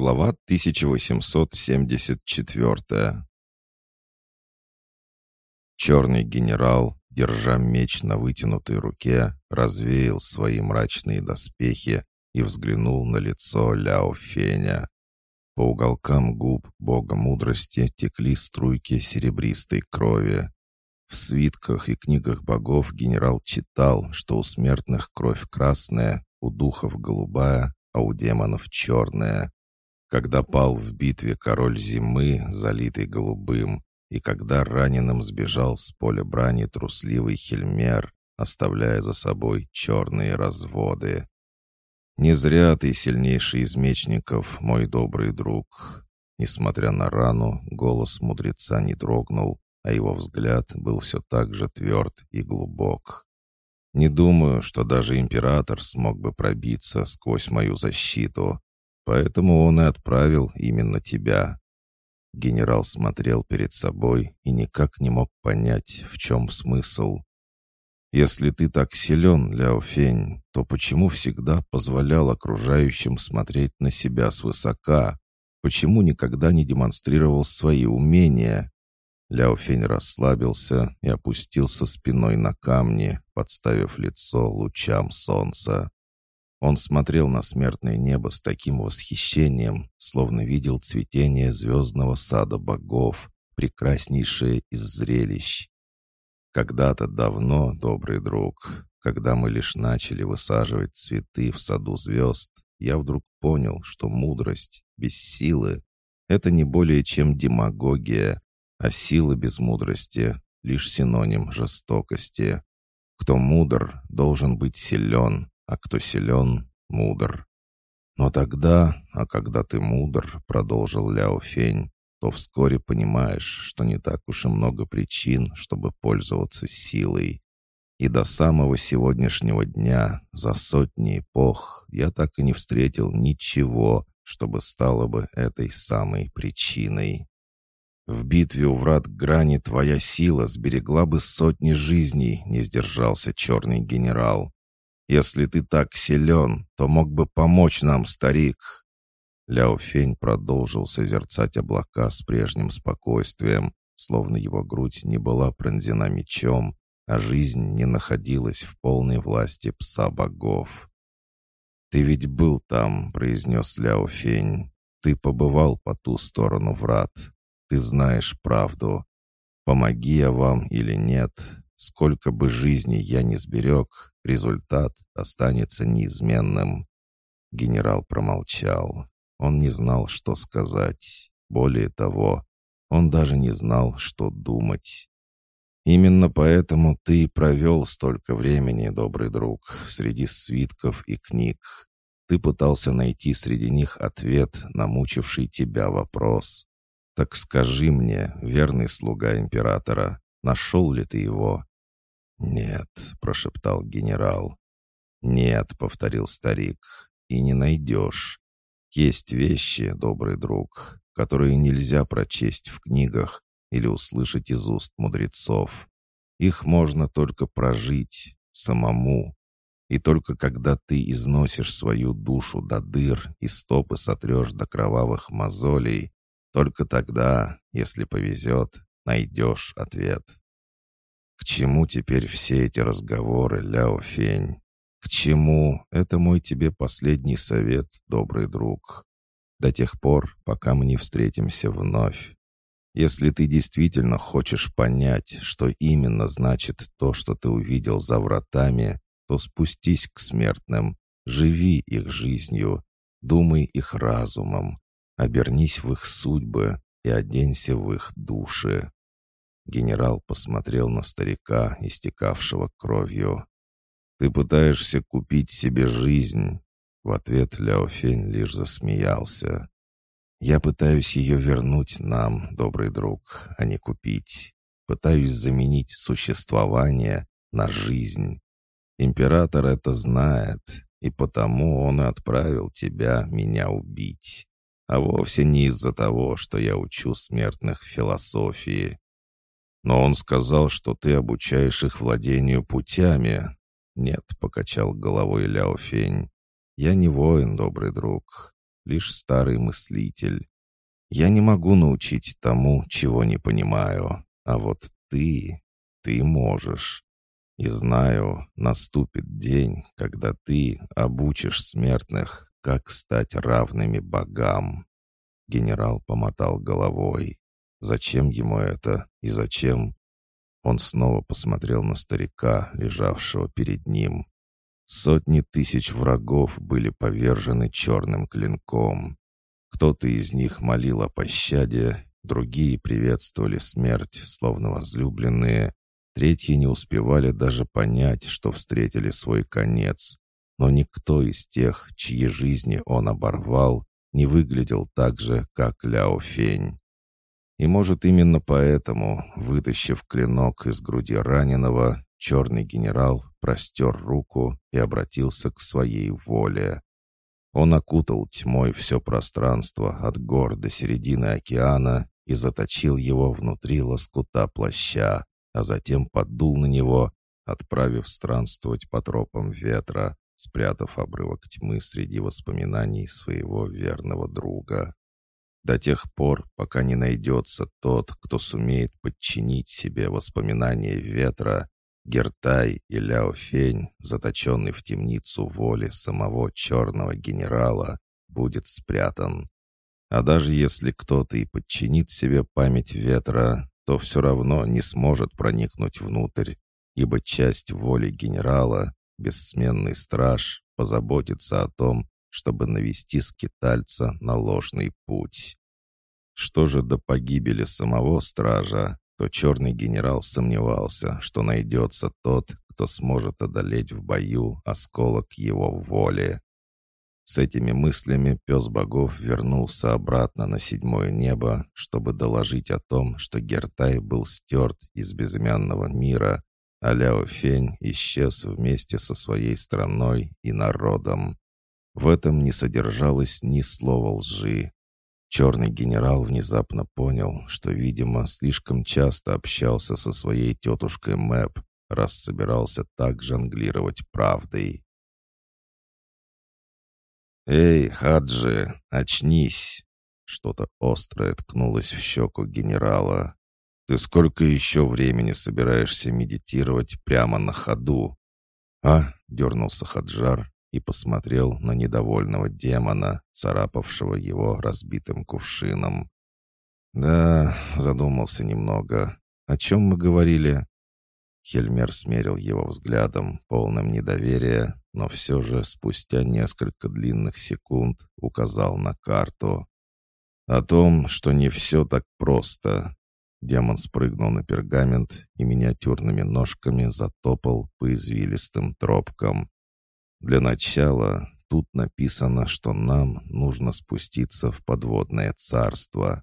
Глава 1874 Черный генерал, держа меч на вытянутой руке, развеял свои мрачные доспехи и взглянул на лицо Ляо Феня. По уголкам губ бога мудрости текли струйки серебристой крови. В свитках и книгах богов генерал читал, что у смертных кровь красная, у духов голубая, а у демонов черная когда пал в битве король зимы, залитый голубым, и когда раненым сбежал с поля брани трусливый Хельмер, оставляя за собой черные разводы. «Не зря ты сильнейший из мечников, мой добрый друг». Несмотря на рану, голос мудреца не дрогнул, а его взгляд был все так же тверд и глубок. «Не думаю, что даже император смог бы пробиться сквозь мою защиту, Поэтому он и отправил именно тебя». Генерал смотрел перед собой и никак не мог понять, в чем смысл. «Если ты так силен, Ляо Фень, то почему всегда позволял окружающим смотреть на себя свысока? Почему никогда не демонстрировал свои умения?» Ляо Фень расслабился и опустился спиной на камни, подставив лицо лучам солнца. Он смотрел на смертное небо с таким восхищением, словно видел цветение звездного сада богов, прекраснейшее из зрелищ. Когда-то давно, добрый друг, когда мы лишь начали высаживать цветы в саду звезд, я вдруг понял, что мудрость без силы — это не более чем демагогия, а сила без мудрости — лишь синоним жестокости. Кто мудр, должен быть силен, а кто силен, мудр. Но тогда, а когда ты мудр, продолжил Ляо Фень, то вскоре понимаешь, что не так уж и много причин, чтобы пользоваться силой. И до самого сегодняшнего дня, за сотни эпох, я так и не встретил ничего, чтобы стало бы этой самой причиной. В битве у врат грани твоя сила сберегла бы сотни жизней, не сдержался черный генерал. Если ты так силен, то мог бы помочь нам, старик». Ляо Фень продолжил созерцать облака с прежним спокойствием, словно его грудь не была пронзена мечом, а жизнь не находилась в полной власти пса богов. «Ты ведь был там», — произнес Ляо Фень. «Ты побывал по ту сторону врат. Ты знаешь правду. Помоги я вам или нет, сколько бы жизней я не сберег, Результат останется неизменным. Генерал промолчал. Он не знал, что сказать. Более того, он даже не знал, что думать. Именно поэтому ты провел столько времени, добрый друг, среди свитков и книг. Ты пытался найти среди них ответ на мучивший тебя вопрос. Так скажи мне, верный слуга императора, нашел ли ты его? «Нет», — прошептал генерал. «Нет», — повторил старик, — «и не найдешь. Есть вещи, добрый друг, которые нельзя прочесть в книгах или услышать из уст мудрецов. Их можно только прожить самому. И только когда ты износишь свою душу до дыр и стопы сотрешь до кровавых мозолей, только тогда, если повезет, найдешь ответ. К чему теперь все эти разговоры, Ляо Фень? К чему? Это мой тебе последний совет, добрый друг. До тех пор, пока мы не встретимся вновь. Если ты действительно хочешь понять, что именно значит то, что ты увидел за вратами, то спустись к смертным, живи их жизнью, думай их разумом, обернись в их судьбы и оденься в их души. Генерал посмотрел на старика, истекавшего кровью. «Ты пытаешься купить себе жизнь?» В ответ Ляо лишь засмеялся. «Я пытаюсь ее вернуть нам, добрый друг, а не купить. Пытаюсь заменить существование на жизнь. Император это знает, и потому он и отправил тебя меня убить. А вовсе не из-за того, что я учу смертных философии но он сказал, что ты обучаешь их владению путями. Нет, покачал головой Ляо Фень. Я не воин, добрый друг. лишь старый мыслитель. Я не могу научить тому, чего не понимаю, а вот ты, ты можешь. И знаю, наступит день, когда ты обучишь смертных, как стать равными богам. Генерал помотал головой. Зачем ему это и зачем? Он снова посмотрел на старика, лежавшего перед ним. Сотни тысяч врагов были повержены черным клинком. Кто-то из них молил о пощаде, другие приветствовали смерть, словно возлюбленные, третьи не успевали даже понять, что встретили свой конец. Но никто из тех, чьи жизни он оборвал, не выглядел так же, как Ляо Фень. И, может, именно поэтому, вытащив клинок из груди раненого, черный генерал простер руку и обратился к своей воле. Он окутал тьмой все пространство от гор до середины океана и заточил его внутри лоскута плаща, а затем подул на него, отправив странствовать по тропам ветра, спрятав обрывок тьмы среди воспоминаний своего верного друга до тех пор, пока не найдется тот, кто сумеет подчинить себе воспоминания ветра, Гертай и Ляо Фень, заточенный в темницу воли самого черного генерала, будет спрятан. А даже если кто-то и подчинит себе память ветра, то все равно не сможет проникнуть внутрь, ибо часть воли генерала, бессменный страж, позаботится о том, чтобы навести скитальца на ложный путь. Что же до погибели самого стража, то черный генерал сомневался, что найдется тот, кто сможет одолеть в бою осколок его воли. С этими мыслями пес богов вернулся обратно на седьмое небо, чтобы доложить о том, что Гертай был стерт из безымянного мира, а Ляо Фень исчез вместе со своей страной и народом. В этом не содержалось ни слова лжи. Черный генерал внезапно понял, что, видимо, слишком часто общался со своей тетушкой Мэп, раз собирался так жонглировать правдой. «Эй, Хаджи, очнись!» Что-то острое ткнулось в щеку генерала. «Ты сколько еще времени собираешься медитировать прямо на ходу?» «А?» — дернулся Хаджар и посмотрел на недовольного демона, царапавшего его разбитым кувшином. «Да», — задумался немного. «О чем мы говорили?» Хельмер смерил его взглядом, полным недоверия, но все же спустя несколько длинных секунд указал на карту. «О том, что не все так просто». Демон спрыгнул на пергамент и миниатюрными ножками затопал по извилистым тропкам. Для начала тут написано, что нам нужно спуститься в подводное царство.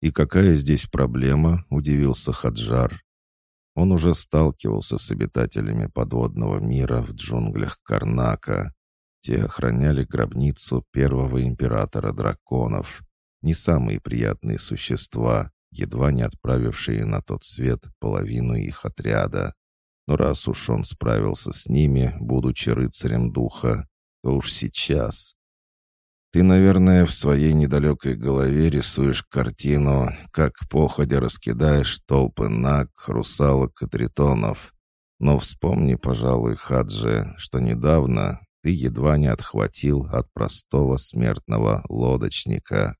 «И какая здесь проблема?» — удивился Хаджар. Он уже сталкивался с обитателями подводного мира в джунглях Карнака. Те охраняли гробницу первого императора драконов. Не самые приятные существа, едва не отправившие на тот свет половину их отряда. Но раз уж он справился с ними, будучи рыцарем духа, то уж сейчас. Ты, наверное, в своей недалекой голове рисуешь картину, как походя раскидаешь толпы наг, русалок и тритонов. Но вспомни, пожалуй, Хаджи, что недавно ты едва не отхватил от простого смертного лодочника.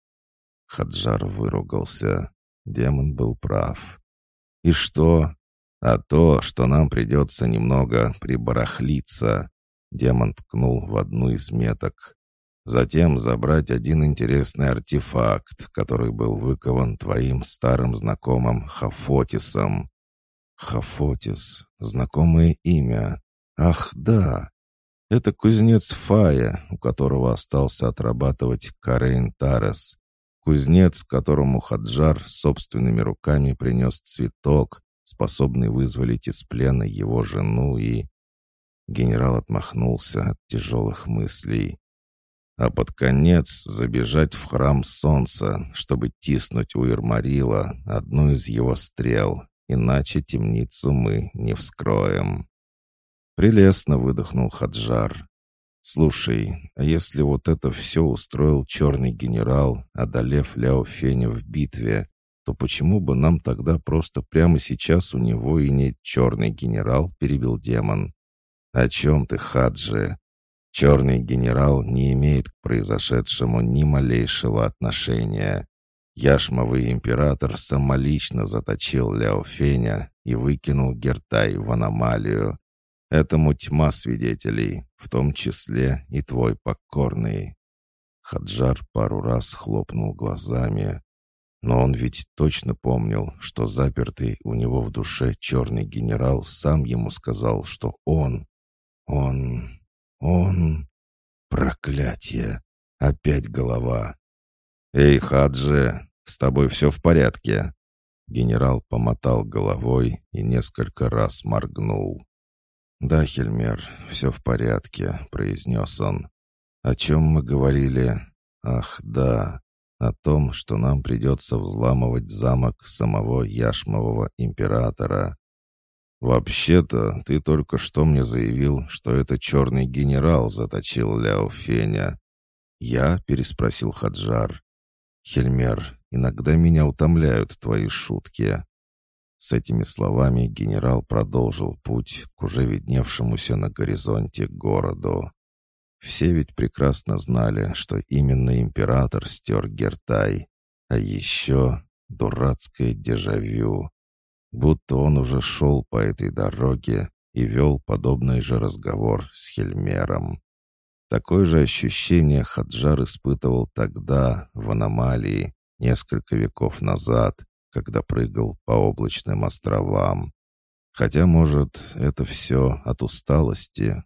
Хаджар выругался. Демон был прав. «И что? А то, что нам придется немного прибарахлиться. Демон ткнул в одну из меток. Затем забрать один интересный артефакт, который был выкован твоим старым знакомым Хафотисом. Хафотис. Знакомое имя. Ах, да. Это кузнец Фая, у которого остался отрабатывать Карейн Тарес. Кузнец, которому Хаджар собственными руками принес цветок, способный вызволить из плена его жену и... Генерал отмахнулся от тяжелых мыслей. А под конец забежать в храм солнца, чтобы тиснуть у Ирмарила одну из его стрел, иначе темницу мы не вскроем. Прелестно выдохнул Хаджар. «Слушай, а если вот это все устроил черный генерал, одолев Ляо Феня в битве, то почему бы нам тогда просто прямо сейчас у него и не черный генерал?» — перебил демон. «О чем ты, Хаджи? Черный генерал не имеет к произошедшему ни малейшего отношения. Яшмовый император самолично заточил Ляо Феня и выкинул Гертай в аномалию. Этому тьма свидетелей, в том числе и твой покорный». Хаджар пару раз хлопнул глазами. Но он ведь точно помнил, что запертый у него в душе черный генерал сам ему сказал, что он, он, он... Проклятие! Опять голова. «Эй, Хаджи, с тобой все в порядке?» Генерал помотал головой и несколько раз моргнул. «Да, Хельмер, все в порядке», — произнес он. «О чем мы говорили? Ах, да, о том, что нам придется взламывать замок самого Яшмового императора. «Вообще-то, ты только что мне заявил, что это черный генерал заточил Ляо Феня». «Я?» — переспросил Хаджар. «Хельмер, иногда меня утомляют твои шутки. С этими словами генерал продолжил путь к уже видневшемуся на горизонте городу. Все ведь прекрасно знали, что именно император стер Гертай. А еще дурацкое дежавю. Будто он уже шел по этой дороге и вел подобный же разговор с Хельмером. Такое же ощущение Хаджар испытывал тогда, в аномалии, несколько веков назад, когда прыгал по облачным островам. Хотя, может, это все от усталости,